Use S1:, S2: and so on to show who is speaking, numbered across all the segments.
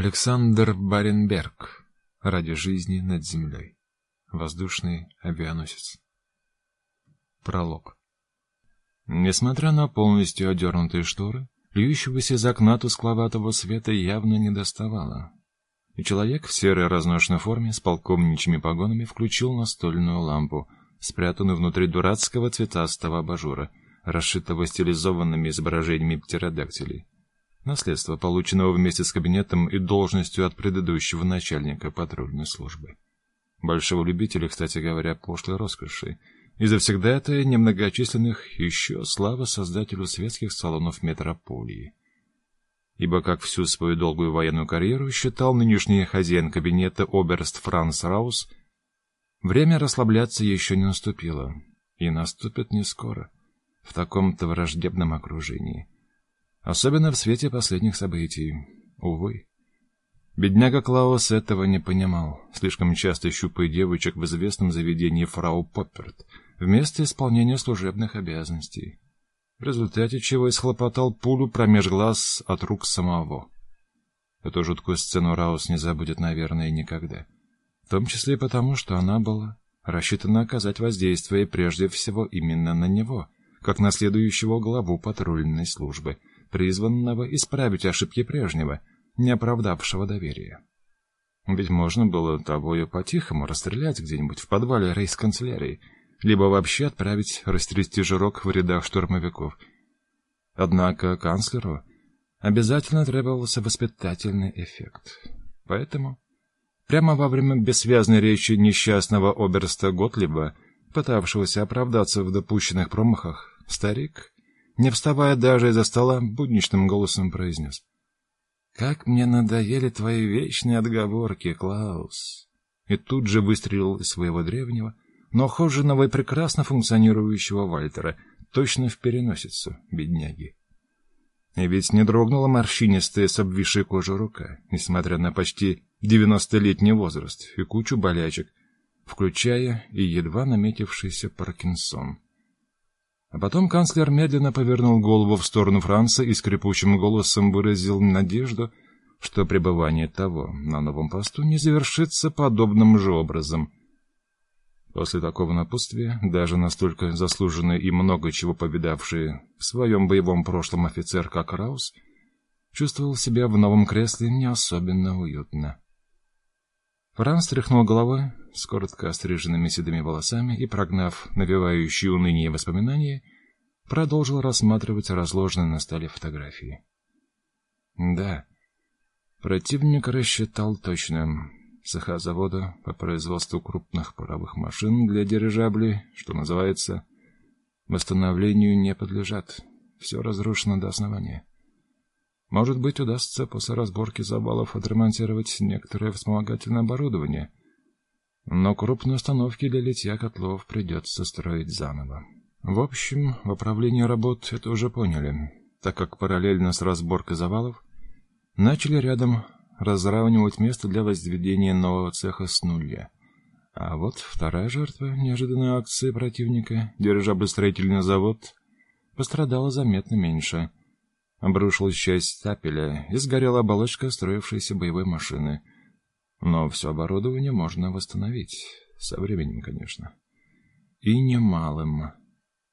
S1: Александр Баренберг. Ради жизни над землей. Воздушный авианосец. Пролог. Несмотря на полностью одернутые шторы, льющегося из окна тускловатого света явно не доставало. И человек в серой разношенной форме с полковничьими погонами включил настольную лампу, спрятанную внутри дурацкого цветастого абажура, расшитого стилизованными изображениями птеродактилей. Наследство, полученного вместе с кабинетом и должностью от предыдущего начальника патрульной службы. Большого любителя, кстати говоря, пошлой роскоши. И завсегдатая немногочисленных еще слава создателю светских салонов метрополии. Ибо, как всю свою долгую военную карьеру считал нынешний хозяин кабинета оберст Франц Раус, время расслабляться еще не наступило. И наступит не скоро, в таком-то враждебном окружении. Особенно в свете последних событий. Увы. Бедняга Клаус этого не понимал, слишком часто щупая девочек в известном заведении фрау Попперт вместо исполнения служебных обязанностей, в результате чего исхлопотал пулю промеж глаз от рук самого. Эту жуткую сцену Раус не забудет, наверное, никогда. В том числе и потому, что она была рассчитана оказать воздействие прежде всего именно на него, как на следующего главу патрульной службы — призванного исправить ошибки прежнего, не оправдавшего доверия. Ведь можно было того и по-тихому расстрелять где-нибудь в подвале рейс-канцелярии, либо вообще отправить растрясти жирок в рядах штурмовиков. Однако канцлеру обязательно требовался воспитательный эффект. Поэтому прямо во время бессвязной речи несчастного оберста Готлиба, пытавшегося оправдаться в допущенных промахах, старик не вставая даже из-за стола, будничным голосом произнес. «Как мне надоели твои вечные отговорки, Клаус!» И тут же выстрелил из своего древнего, но хоженого и прекрасно функционирующего Вальтера, точно в переносицу, бедняги. И ведь не дрогнула морщинистая с обвисшей кожей рука, несмотря на почти девяностолетний возраст и кучу болячек, включая и едва наметившийся Паркинсон. А потом канцлер медленно повернул голову в сторону Франца и скрипучим голосом выразил надежду, что пребывание того на новом посту не завершится подобным же образом. После такого напутствия, даже настолько заслуженный и много чего повидавший в своем боевом прошлом офицер, как Раус, чувствовал себя в новом кресле не особенно уютно. Франц тряхнул головой с коротко остриженными седыми волосами и, прогнав навевающие уныние воспоминания, продолжил рассматривать разложенные на столе фотографии. Да, противник рассчитал точно. Цеха завода по производству крупных паровых машин для дирижаблей, что называется, восстановлению не подлежат. Все разрушено до основания. Может быть, удастся после разборки завалов отремонтировать некоторое вспомогательное оборудование, но крупные установки для литья котлов придется строить заново. В общем, в управлении работ это уже поняли, так как параллельно с разборкой завалов начали рядом разравнивать место для возведения нового цеха с нуля. А вот вторая жертва неожиданной акции противника, дирижаблестроительный завод, пострадала заметно меньше — Обрушилась часть стапеля и сгорела оболочка строившейся боевой машины. Но все оборудование можно восстановить. Со временем, конечно. И немалым.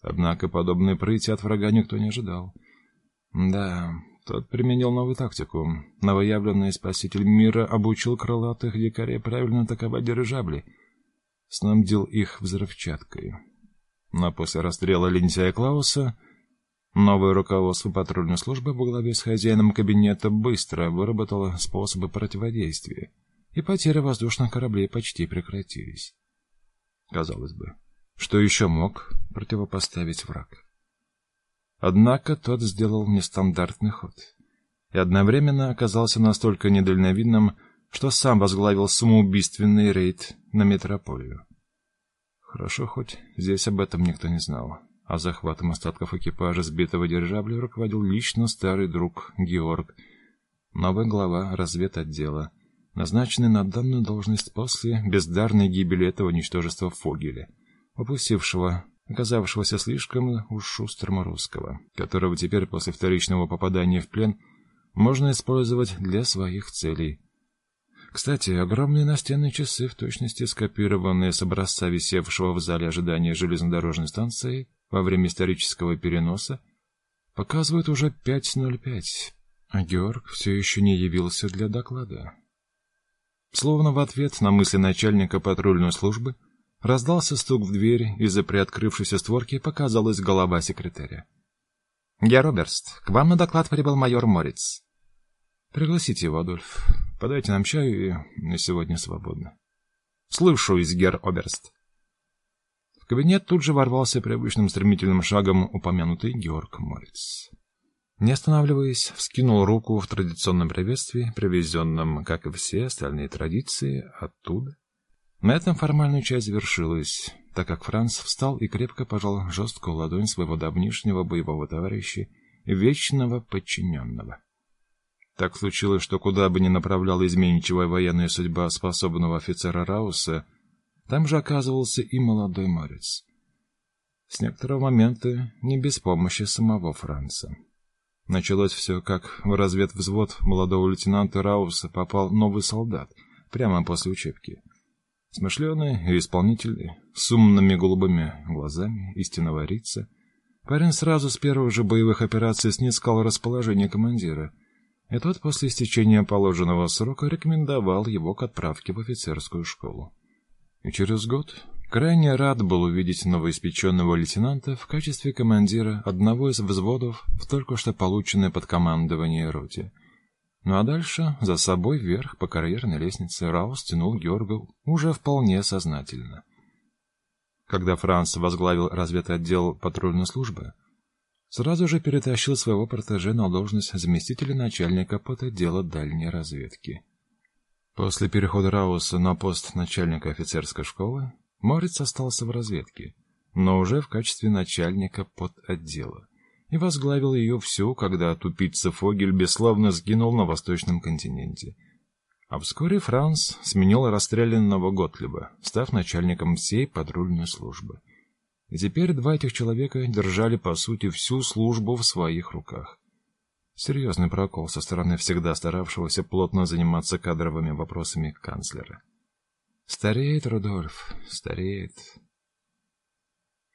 S1: Однако подобной прыти от врага никто не ожидал. Да, тот применил новую тактику. Новоявленный спаситель мира обучил крылатых дикарей правильно атаковать дирижабли. Снабдил их взрывчаткой. Но после расстрела лентяя Клауса Новое руководство патрульной службы во главе с хозяином кабинета быстро выработало способы противодействия, и потери воздушных кораблей почти прекратились. Казалось бы, что еще мог противопоставить враг? Однако тот сделал нестандартный ход и одновременно оказался настолько недальновидным, что сам возглавил самоубийственный рейд на метрополию. Хорошо, хоть здесь об этом никто не знал а захватом остатков экипажа сбитого дирижабля руководил лично старый друг Георг, новый глава разведотдела, назначенный на данную должность после бездарной гибели этого ничтожества Фогеля, упустившего оказавшегося слишком уж шустрым русского, которого теперь после вторичного попадания в плен можно использовать для своих целей. Кстати, огромные настенные часы, в точности скопированные с образца висевшего в зале ожидания железнодорожной станции во время исторического переноса, показывают уже 5.05, а Георг все еще не явился для доклада. Словно в ответ на мысли начальника патрульной службы раздался стук в дверь, из-за приоткрывшейся створки показалась голова секретаря. «Герр Оберст, к вам на доклад прибыл майор Морец». «Пригласите его, Адольф. Подайте нам чаю, и на сегодня свободно». «Слушаюсь, Герр Оберст». Кабинет тут же ворвался привычным стремительным шагом упомянутый Георг Морец. Не останавливаясь, вскинул руку в традиционном приветствии, привезенном, как и все остальные традиции, оттуда. На этом формальная часть завершилась, так как Франц встал и крепко пожал жесткую ладонь своего давнишнего боевого товарища вечного подчиненного. Так случилось, что куда бы ни направляла изменчивая военная судьба способного офицера Рауса, там же оказывался и молодой морец. С некоторого момента не без помощи самого Франца. Началось все, как в разведвзвод молодого лейтенанта Рауса попал новый солдат, прямо после учебки. Смышленый и исполнительный, с умными голубыми глазами, истинного рица. Парень сразу с первых же боевых операций снискал расположение командира, и тот после истечения положенного срока рекомендовал его к отправке в офицерскую школу. Через год Крайне рад был увидеть новоиспеченного лейтенанта в качестве командира одного из взводов в только что полученной под командование роте. Ну а дальше, за собой вверх по карьерной лестнице, Раус тянул Георга уже вполне сознательно. Когда Франц возглавил разведотдел патрульной службы, сразу же перетащил своего протеже на должность заместителя начальника подотдела дальней разведки. После перехода Рауса на пост начальника офицерской школы Морец остался в разведке, но уже в качестве начальника подотдела, и возглавил ее всю, когда тупица Фогель бесславно сгинул на восточном континенте. А вскоре Франц сменил расстрелянного Готлиба, став начальником всей патрульной службы. И теперь два этих человека держали, по сути, всю службу в своих руках. Серьезный прокол со стороны всегда старавшегося плотно заниматься кадровыми вопросами канцлера. Стареет Рудольф, стареет.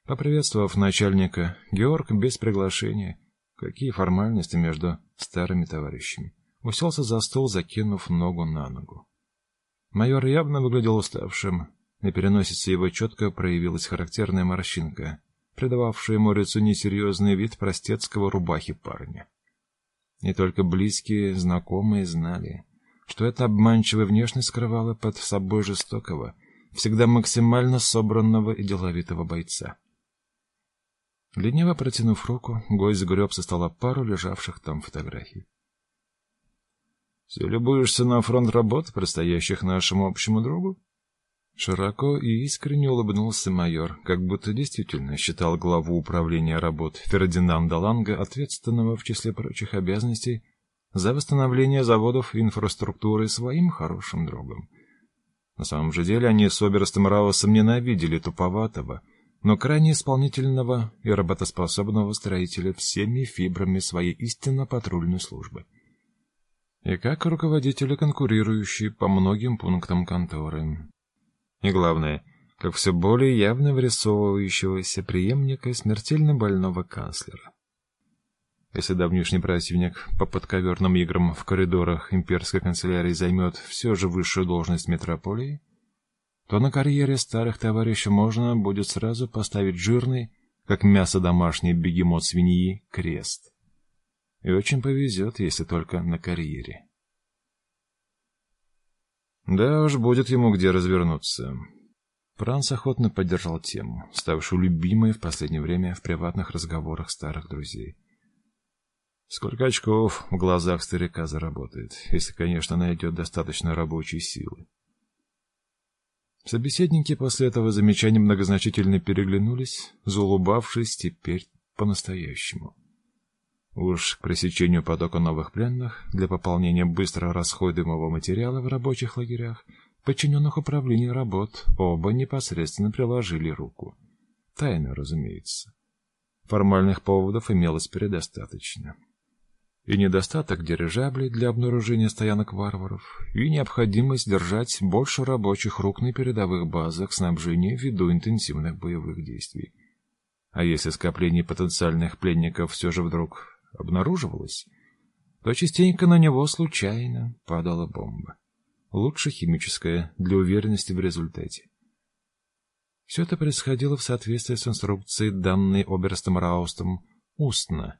S1: Поприветствовав начальника, Георг без приглашения, какие формальности между старыми товарищами, уселся за стол, закинув ногу на ногу. Майор явно выглядел уставшим, на переносице его четко проявилась характерная морщинка, придававшая ему лицу несерьезный вид простецкого рубахи парня. Не только близкие, знакомые знали — что эта обманчивая внешность скрывала под собой жестокого, всегда максимально собранного и деловитого бойца. Лениво протянув руку, гость сгреб со стола пару лежавших там фотографий. «Все любуешься на фронт работ, предстоящих нашему общему другу?» Широко и искренне улыбнулся майор, как будто действительно считал главу управления работ Фердинанда Ланга, ответственного в числе прочих обязанностей за восстановление заводов и инфраструктуры своим хорошим другом. На самом же деле они с Оберстом Раусом ненавидели туповатого, но крайне исполнительного и работоспособного строителя всеми фибрами своей истинно патрульной службы. И как руководителя конкурирующей по многим пунктам конторы. И главное, как все более явно вырисовывающегося преемника смертельно больного канцлера. Если давнишний противник по подковерным играм в коридорах имперской канцелярии займет все же высшую должность метрополии, то на карьере старых товарищей можно будет сразу поставить жирный, как мясо домашний бегемот свиньи, крест. И очень повезет, если только на карьере. Да уж, будет ему где развернуться. Франц охотно поддержал тему, ставшую любимой в последнее время в приватных разговорах старых друзей. Сколько очков в глазах старика заработает, если, конечно, найдет достаточно рабочей силы. Собеседники после этого замечания многозначительно переглянулись, заулыбавшись теперь по-настоящему. Уж к пресечению потока новых пленных для пополнения быстро расходуемого материала в рабочих лагерях подчиненных управлению работ оба непосредственно приложили руку. Тайно, разумеется. Формальных поводов имелось предостаточно. и недостаток дирижаблей для обнаружения стоянок варваров, и необходимость держать больше рабочих рук на передовых базах снабжения ввиду интенсивных боевых действий. А если скопление потенциальных пленников все же вдруг обнаруживалось, то частенько на него случайно падала бомба. Лучше химическая, для уверенности в результате. Все это происходило в соответствии с инструкцией, данной оберстом Раустом, устно,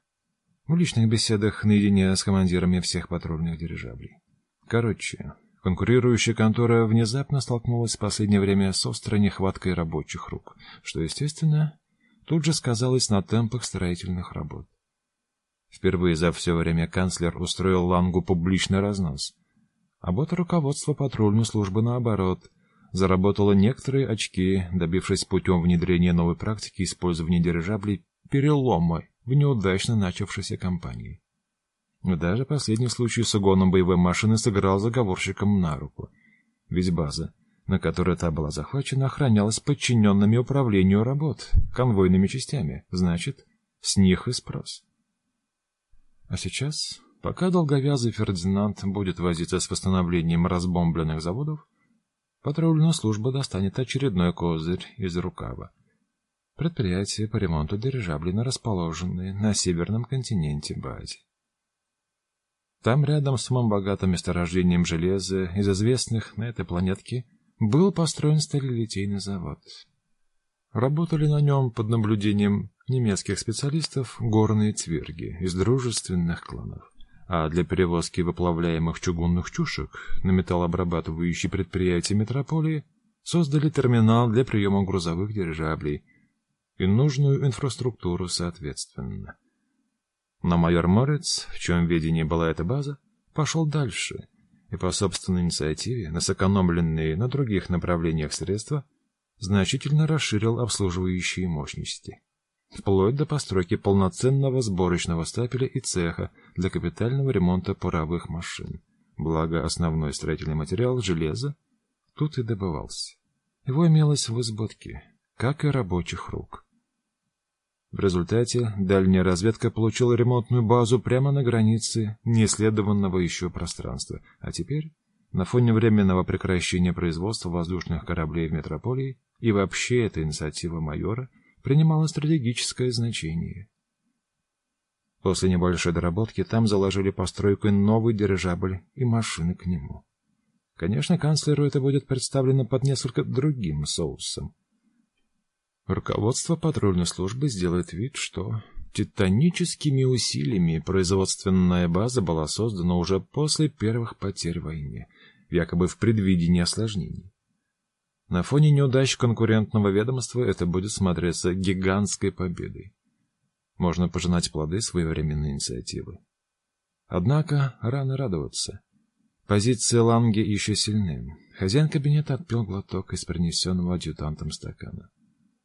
S1: в личных беседах наедине с командирами всех патрульных дирижаблей. Короче, конкурирующая контора внезапно столкнулась в последнее время с острой нехваткой рабочих рук, что, естественно, тут же сказалось на темпах строительных работ. Впервые за все время канцлер устроил Лангу публичный разнос. А вот руководство патрульной службы, наоборот, заработало некоторые очки, добившись путем внедрения новой практики использования дирижаблей перелома в неудачно начавшейся кампании. Даже последний случай с угоном боевой машины сыграл заговорщикам на руку. Ведь база, на которой та была захвачена, охранялась подчиненными управлению работ, конвойными частями. Значит, с них и спрос. А сейчас, пока долговязый Фердинанд будет возиться с восстановлением разбомбленных заводов, патрульная служба достанет очередной козырь из рукава предприятие по ремонту дирижаблей на на северном континенте базе. Там, рядом с самым богатым месторождением железа из известных на этой планетке, был построен сталелитейный завод. Работали на нем под наблюдением немецких специалистов горные цверги из дружественных кланов. А для перевозки выплавляемых чугунных чушек на металлообрабатывающие предприятия метрополии создали терминал для приема грузовых дирижаблей и нужную инфраструктуру соответственно. Но майор Морец, в чем ведении была эта база, пошел дальше и по собственной инициативе на сэкономленные на других направлениях средства значительно расширил обслуживающие мощности, вплоть до постройки полноценного сборочного стапеля и цеха для капитального ремонта паровых машин. Благо основной строительный материал железо тут и добывался. Его имелось в избытке, как и рабочих рук. В результате дальняя разведка получила ремонтную базу прямо на границе неисследованного еще пространства. А теперь, на фоне временного прекращения производства воздушных кораблей в метрополии, и вообще эта инициатива майора принимала стратегическое значение. После небольшой доработки там заложили постройку новый дирижабль и машины к нему. Конечно, канцлеру это будет представлено под несколько другим соусом. Руководство патрульной службы сделает вид, что титаническими усилиями производственная база была создана уже после первых потерь в войне, якобы в предвидении осложнений. На фоне неудач конкурентного ведомства это будет смотреться гигантской победой. Можно пожинать плоды своевременной инициативы. Однако рано радоваться. Позиции Ланги еще сильны. Хозяин кабинета отпил глоток из принесенного адъютантом стакана.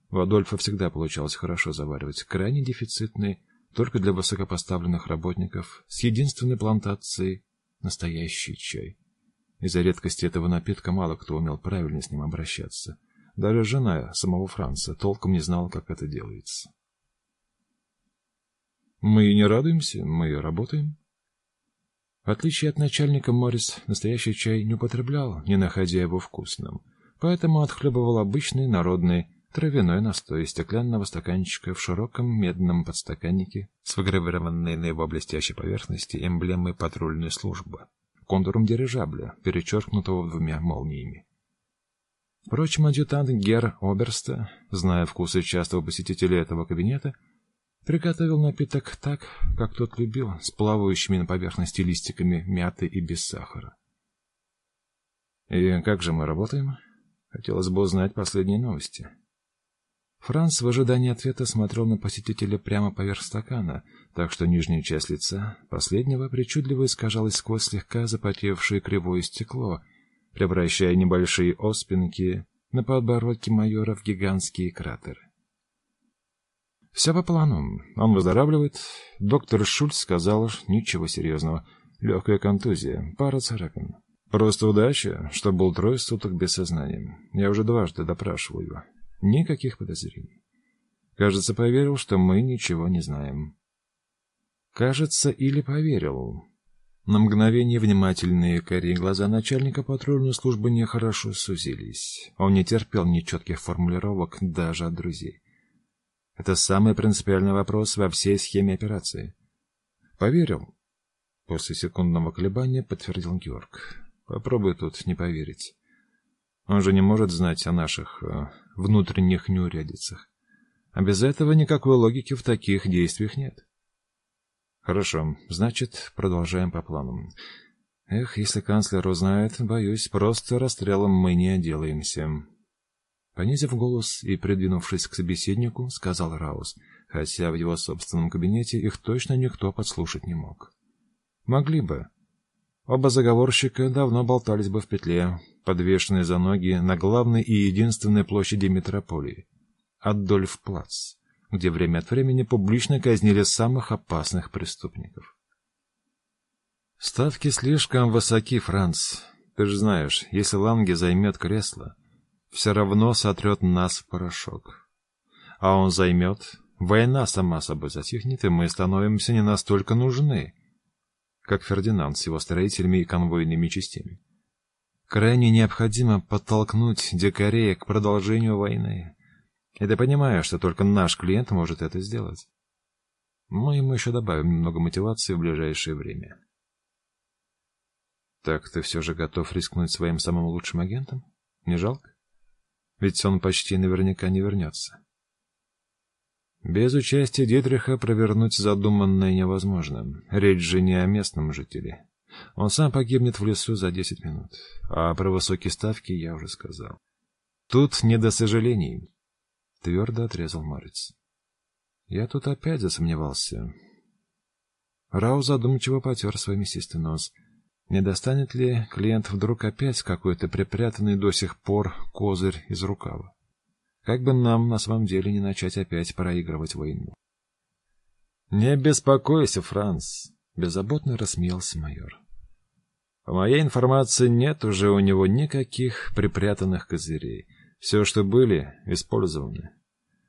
S1: У Адольфа всегда получалось хорошо заваривать крайне дефицитный, только для высокопоставленных работников, с единственной плантацией настоящий чай. Из-за редкости этого напитка мало кто умел правильно с ним обращаться. Даже жена самого Франца толком не знала, как это делается. Мы не радуемся, мы работаем. В отличие от начальника, Моррис настоящий чай не употреблял, не находя его вкусным, поэтому отхлебывал обычный народный травяной настой из стеклянного стаканчика в широком медном подстаканнике с выгравированной на его блестящей поверхности эмблемой патрульной службы, контуром дирижабля, перечеркнутого двумя молниями. Впрочем, адъютант Гер Оберста, зная вкусы частого посетителя этого кабинета, приготовил напиток так, как тот любил, с плавающими на поверхности листиками мяты и без сахара. «И как же мы работаем?» Хотелось бы узнать последние новости. Франц в ожидании ответа смотрел на посетителя прямо поверх стакана, так что нижняя часть лица последнего причудливо искажалась сквозь слегка запотевшее кривое стекло, превращая небольшие оспинки на подбородке майора в гигантские кратеры. Все по плану. Он выздоравливает. Доктор Шульц сказал, ничего серьезного. Легкая контузия, пара царапин. Просто удача, что был трое суток без сознания. Я уже дважды допрашивал его. Никаких подозрений. Кажется, поверил, что мы ничего не знаем. Кажется, или поверил. На мгновение внимательные карие глаза начальника патрульной службы нехорошо сузились. Он не терпел нечетких формулировок даже от друзей. Это самый принципиальный вопрос во всей схеме операции. Поверил. После секундного колебания подтвердил Георг. Попробуй тут не поверить. Он же не может знать о наших э, внутренних неурядицах. А без этого никакой логики в таких действиях нет. Хорошо, значит, продолжаем по плану. Эх, если канцлер узнает, боюсь, просто расстрелом мы не отделаемся. Понизив голос и придвинувшись к собеседнику, сказал Раус, хотя в его собственном кабинете их точно никто подслушать не мог. Могли бы. Оба заговорщика давно болтались бы в петле, подвешенные за ноги на главной и единственной площади метрополии — Адольф-Плац, где время от времени публично казнили самых опасных преступников. Ставки слишком высоки, Франц. Ты же знаешь, если Ланге займет кресло, все равно сотрет нас в порошок. А он займет, война сама собой затихнет, и мы становимся не настолько нужны, как Фердинанд с его строителями и конвойными частями. Крайне необходимо подтолкнуть дикарей к продолжению войны. И ты понимаешь, что только наш клиент может это сделать. Мы ему еще добавим немного мотивации в ближайшее время. Так ты все же готов рискнуть своим самым лучшим агентом? Не жалко? ведь он почти наверняка не вернется. Без участия Дитриха провернуть задуманное невозможно. Речь же не о местном жителе. Он сам погибнет в лесу за десять минут. А про высокие ставки я уже сказал. Тут не до сожалений, — твердо отрезал Морец. Я тут опять засомневался. Рау задумчиво потер свой мясистый нос — не достанет ли клиент вдруг опять какой-то припрятанный до сих пор козырь из рукава? Как бы нам на самом деле не начать опять проигрывать войну? Не беспокойся, Франц, беззаботно рассмеялся майор. По моей информации, нет уже у него никаких припрятанных козырей. Все, что были, использованы.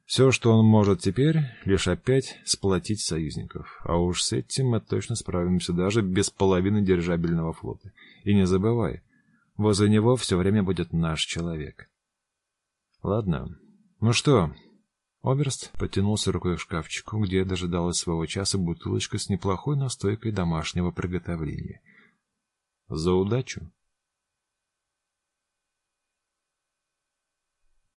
S1: Все, что он может теперь, лишь опять сплотить союзников. А уж с этим мы точно справимся даже без половины дирижабельного флота. И не забывай, возле него все время будет наш человек. Ладно. Ну что? Оберст потянулся рукой к шкафчику, где дожидалась своего часа бутылочка с неплохой настойкой домашнего приготовления. За удачу!